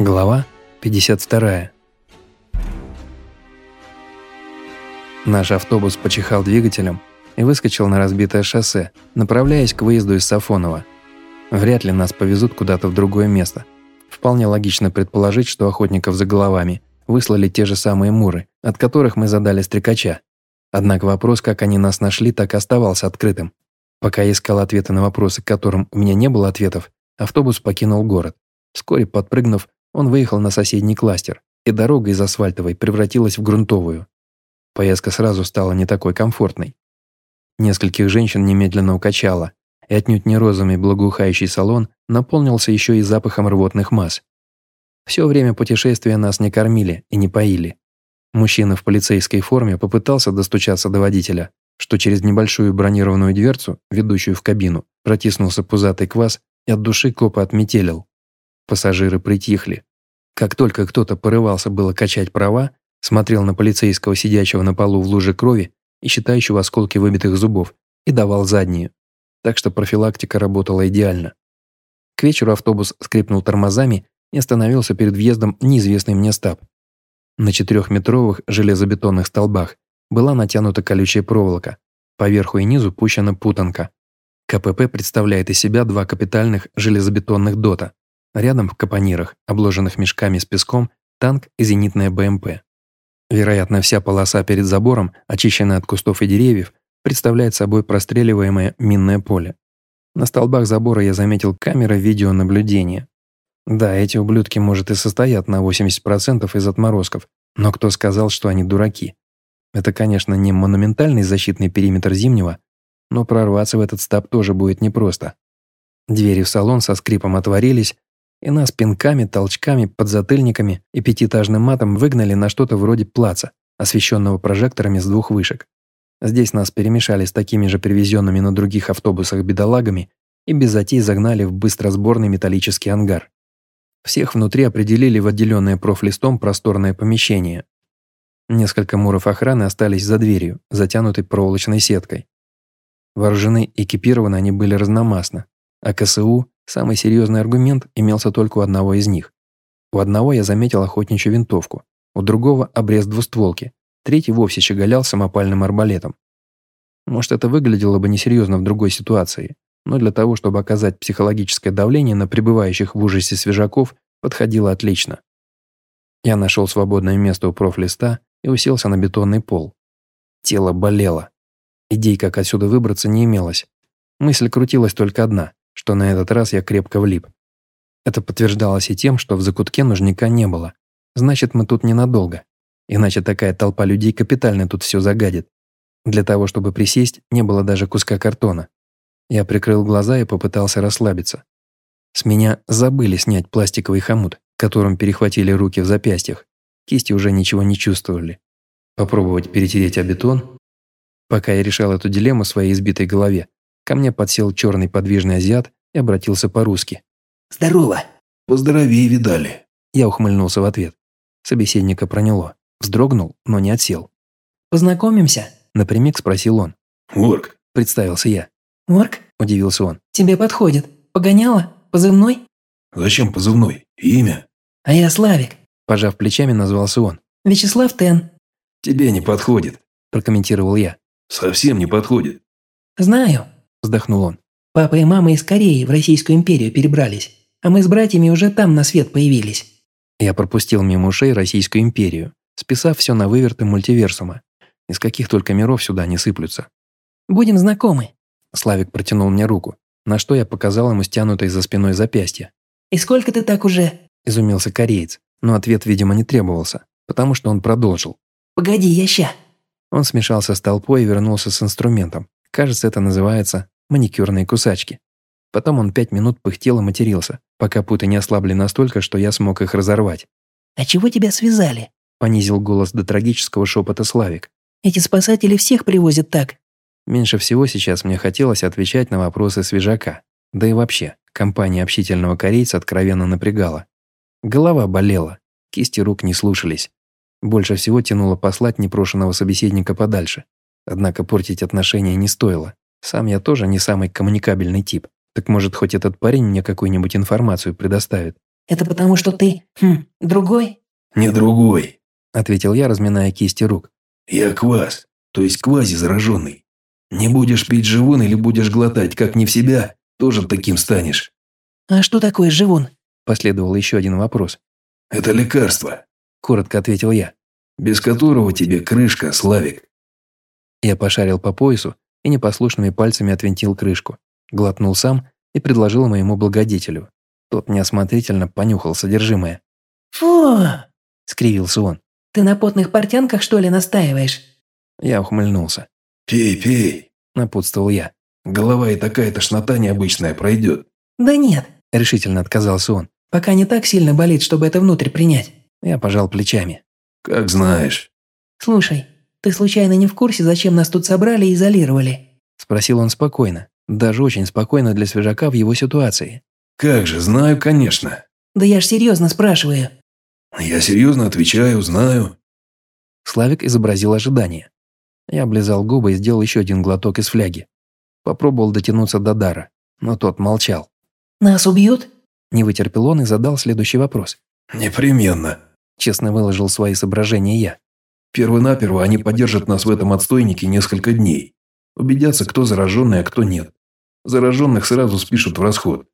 Глава 52. Наш автобус почихал двигателем и выскочил на разбитое шоссе, направляясь к выезду из Сафонова. Вряд ли нас повезут куда-то в другое место. Вполне логично предположить, что охотников за головами выслали те же самые муры, от которых мы задали стрекача. Однако вопрос, как они нас нашли, так и оставался открытым. Пока я искал ответы на вопросы, к которым у меня не было ответов, автобус покинул город. Вскоре, подпрыгнув, он выехал на соседний кластер, и дорога из асфальтовой превратилась в грунтовую. Поездка сразу стала не такой комфортной. Нескольких женщин немедленно укачало, и отнюдь не розовый благоухающий салон наполнился еще и запахом рвотных масс. Все время путешествия нас не кормили и не поили. Мужчина в полицейской форме попытался достучаться до водителя, что через небольшую бронированную дверцу, ведущую в кабину, протиснулся пузатый квас и от души копа отметелил. Пассажиры притихли. Как только кто-то порывался было качать права, смотрел на полицейского, сидящего на полу в луже крови и считающего осколки выбитых зубов, и давал задние. Так что профилактика работала идеально. К вечеру автобус скрипнул тормозами и остановился перед въездом неизвестный мне стаб. На четырехметровых железобетонных столбах была натянута колючая проволока, поверху и низу пущена путанка. КПП представляет из себя два капитальных железобетонных дота, Рядом в капонирах, обложенных мешками с песком, танк и зенитная БМП. Вероятно, вся полоса перед забором, очищенная от кустов и деревьев, представляет собой простреливаемое минное поле. На столбах забора я заметил камеры видеонаблюдения. Да, эти ублюдки, может, и состоят на 80% из отморозков, но кто сказал, что они дураки? Это, конечно, не монументальный защитный периметр Зимнего, но прорваться в этот стаб тоже будет непросто. Двери в салон со скрипом отворились, и нас пинками, толчками, подзатыльниками и пятиэтажным матом выгнали на что-то вроде плаца, освещенного прожекторами с двух вышек. Здесь нас перемешали с такими же привезенными на других автобусах бедолагами и без затей загнали в быстросборный металлический ангар. Всех внутри определили в отделенное профлистом просторное помещение. Несколько муров охраны остались за дверью, затянутой проволочной сеткой. Вооружены и экипированы они были разномастно, а КСУ Самый серьезный аргумент имелся только у одного из них. У одного я заметил охотничью винтовку, у другого – обрез двустволки, третий вовсе щеголял самопальным арбалетом. Может, это выглядело бы несерьезно в другой ситуации, но для того, чтобы оказать психологическое давление на пребывающих в ужасе свежаков, подходило отлично. Я нашел свободное место у профлиста и уселся на бетонный пол. Тело болело. Идей, как отсюда выбраться, не имелось. Мысль крутилась только одна что на этот раз я крепко влип. Это подтверждалось и тем, что в закутке нужника не было. Значит, мы тут ненадолго. Иначе такая толпа людей капитально тут все загадит. Для того, чтобы присесть, не было даже куска картона. Я прикрыл глаза и попытался расслабиться. С меня забыли снять пластиковый хомут, которым перехватили руки в запястьях. Кисти уже ничего не чувствовали. Попробовать перетереть о бетон? Пока я решал эту дилемму в своей избитой голове, Ко мне подсел черный подвижный азиат и обратился по-русски. «Здорово!» «Поздоровее видали!» Я ухмыльнулся в ответ. Собеседника проняло. Вздрогнул, но не отсел. «Познакомимся?» Напрямик спросил он. «Орк!» – представился я. «Орк?» – удивился он. «Тебе подходит. Погоняла? Позывной?» «Зачем позывной? Имя?» «А я Славик», – пожав плечами, назвался он. «Вячеслав Тен». «Тебе не подходит», – прокомментировал я. «Совсем не подходит». «Знаю», – вздохнул он. «Папа и мама из Кореи в Российскую империю перебрались, а мы с братьями уже там на свет появились». Я пропустил мимо ушей Российскую империю, списав все на выверты мультиверсума. Из каких только миров сюда не сыплются. «Будем знакомы». Славик протянул мне руку, на что я показал ему стянутое за спиной запястье. «И сколько ты так уже?» – изумился кореец, но ответ, видимо, не требовался, потому что он продолжил. «Погоди, я ща». Он смешался с толпой и вернулся с инструментом. Кажется, это называется маникюрные кусачки. Потом он пять минут пыхтел и матерился, пока путы не ослабли настолько, что я смог их разорвать. «А чего тебя связали?» – понизил голос до трагического шепота Славик. «Эти спасатели всех привозят так». Меньше всего сейчас мне хотелось отвечать на вопросы свежака. Да и вообще, компания общительного корейца откровенно напрягала. Голова болела, кисти рук не слушались. Больше всего тянуло послать непрошенного собеседника подальше. Однако портить отношения не стоило. Сам я тоже не самый коммуникабельный тип. Так может, хоть этот парень мне какую-нибудь информацию предоставит? Это потому, что ты, хм, другой? Не другой. Ответил я, разминая кисти рук. Я квас, то есть квази-зараженный. Не будешь пить живун или будешь глотать, как не в себя, тоже таким станешь. А что такое живун? Последовал еще один вопрос. Это лекарство, Коротко ответил я. без которого тебе крышка, Славик. Я пошарил по поясу и непослушными пальцами отвинтил крышку, глотнул сам и предложил моему благодетелю. Тот неосмотрительно понюхал содержимое. Фу! Скривился он. Ты на потных портянках, что ли, настаиваешь? Я ухмыльнулся. Пей, пей. Напутствовал я. Голова и такая тошнота необычная пройдет. Да нет, Решительно отказался он. пока не так сильно болит, чтобы это внутрь принять. Я пожал плечами. Как знаешь. Слушай, ты случайно не в курсе, зачем нас тут собрали и изолировали? Спросил он спокойно. Даже очень спокойно для свежака в его ситуации. Как же, знаю, конечно. Да я ж серьезно спрашиваю. Я серьезно отвечаю, знаю. Славик изобразил ожидание. Я облизал губы и сделал еще один глоток из фляги. Попробовал дотянуться до дара, но тот молчал. Нас убьют? Не вытерпел он и задал следующий вопрос. Непременно. Честно выложил свои соображения я. Первонаперво они подержат нас в этом отстойнике несколько дней. Убедятся, кто зараженный, а кто нет. Зараженных сразу спишут в расход.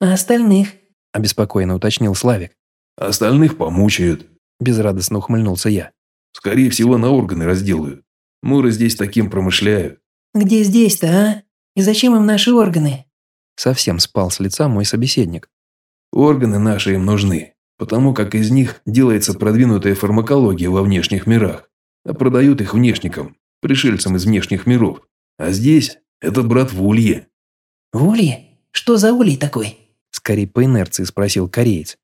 А остальных? Обеспокоенно уточнил Славик. Остальных помучают. Безрадостно ухмыльнулся я. Скорее всего, на органы разделают. Муры здесь таким промышляют. Где здесь-то, а? И зачем им наши органы? Совсем спал с лица мой собеседник. Органы наши им нужны, потому как из них делается продвинутая фармакология во внешних мирах, а продают их внешникам, пришельцам из внешних миров. А здесь это брат в улье. В улье? Что за улей такой? Скорее по инерции спросил кореец.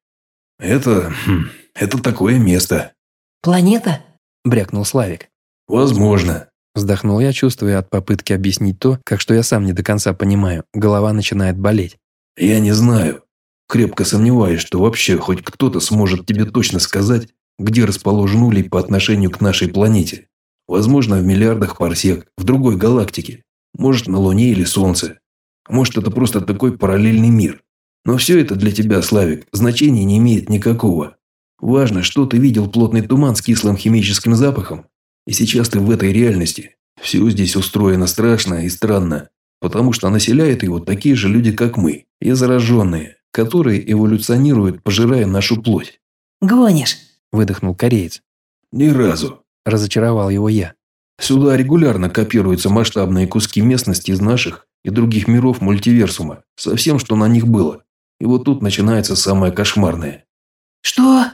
Это... хм, это такое место. Планета? Брякнул Славик. Возможно. Вздохнул я, чувствуя от попытки объяснить то, как что я сам не до конца понимаю. Голова начинает болеть. Я не знаю. Крепко сомневаюсь, что вообще хоть кто-то сможет тебе точно сказать, где расположен улей по отношению к нашей планете. Возможно, в миллиардах парсек, в другой галактике. Может, на Луне или Солнце. Может, это просто такой параллельный мир. Но все это для тебя, Славик, значения не имеет никакого. Важно, что ты видел плотный туман с кислым химическим запахом. И сейчас ты в этой реальности. Все здесь устроено страшно и странно, потому что населяют его такие же люди, как мы, и зараженные, которые эволюционируют, пожирая нашу плоть. Гонишь? Выдохнул кореец. Ни разу. Разочаровал его я. Сюда регулярно копируются масштабные куски местности из наших и других миров мультиверсума, со всем, что на них было. И вот тут начинается самое кошмарное. Что?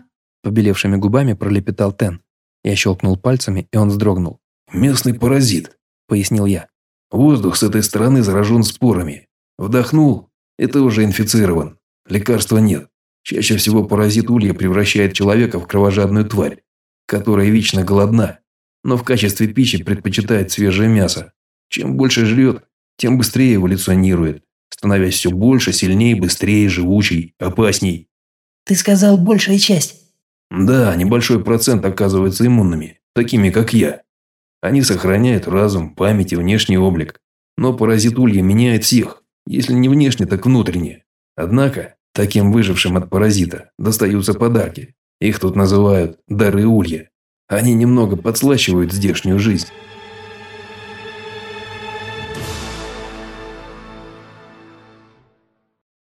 Побелевшими губами пролепетал Тен. Я щелкнул пальцами, и он вздрогнул. Местный паразит, Пояснил я. Воздух с этой стороны заражен спорами. Вдохнул – это уже инфицирован. Лекарства нет. Чаще всего паразит улья превращает человека в кровожадную тварь, которая вечно голодна, но в качестве пищи предпочитает свежее мясо. Чем больше жрет, тем быстрее эволюционирует, становясь все больше, сильнее, быстрее, живучей, опасней. Ты сказал большая часть. Да, небольшой процент оказываются иммунными, такими как я. Они сохраняют разум, память и внешний облик. Но паразит улья меняет всех, если не внешне, так внутренне. Однако, таким выжившим от паразита достаются подарки. Их тут называют «дары улья». Они немного подслащивают здешнюю жизнь.